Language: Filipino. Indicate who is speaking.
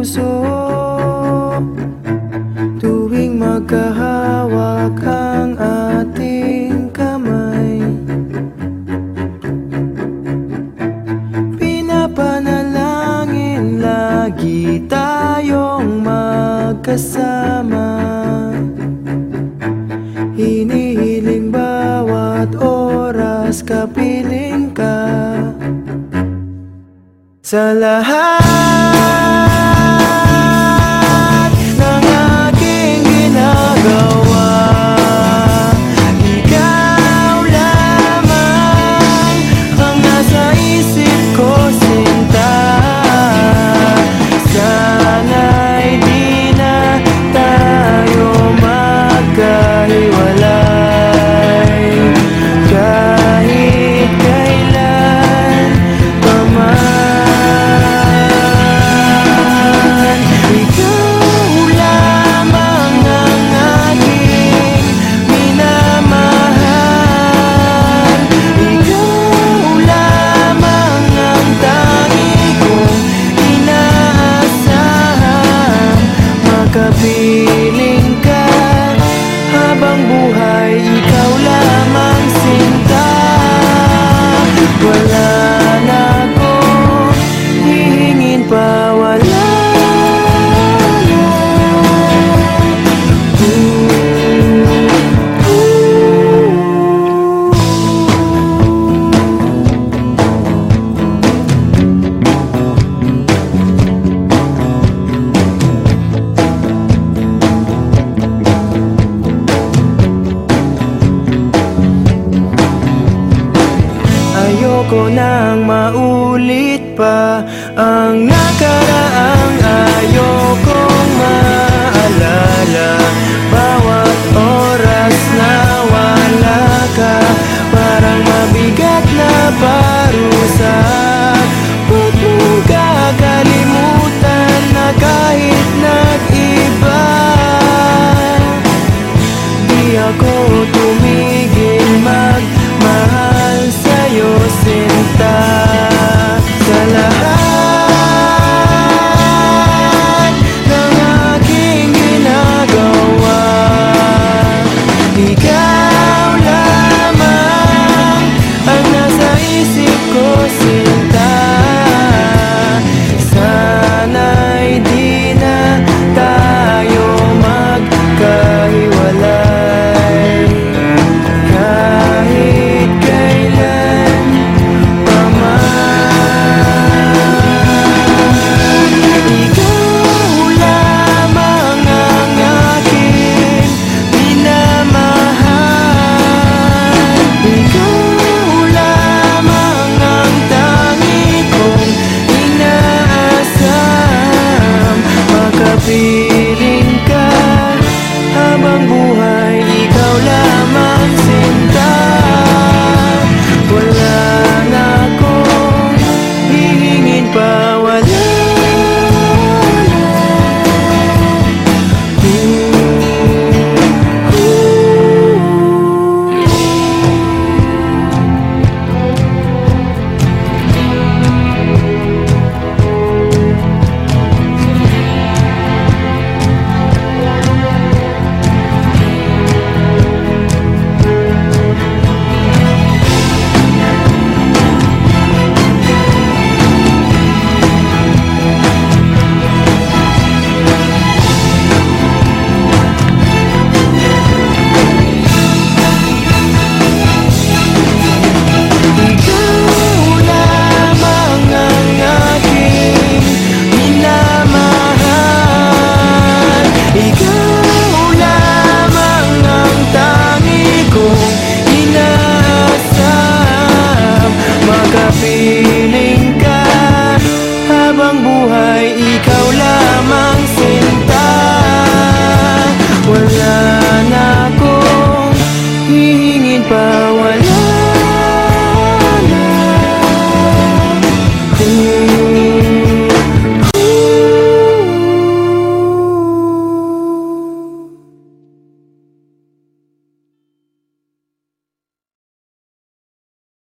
Speaker 1: puso. Tuwing magkahawak ang ating kamay Pinapanalangin lagi tayong magkasama. Hinihiling bawat oras kapiling ka Sa lahat. ko nang maulit pa ang na about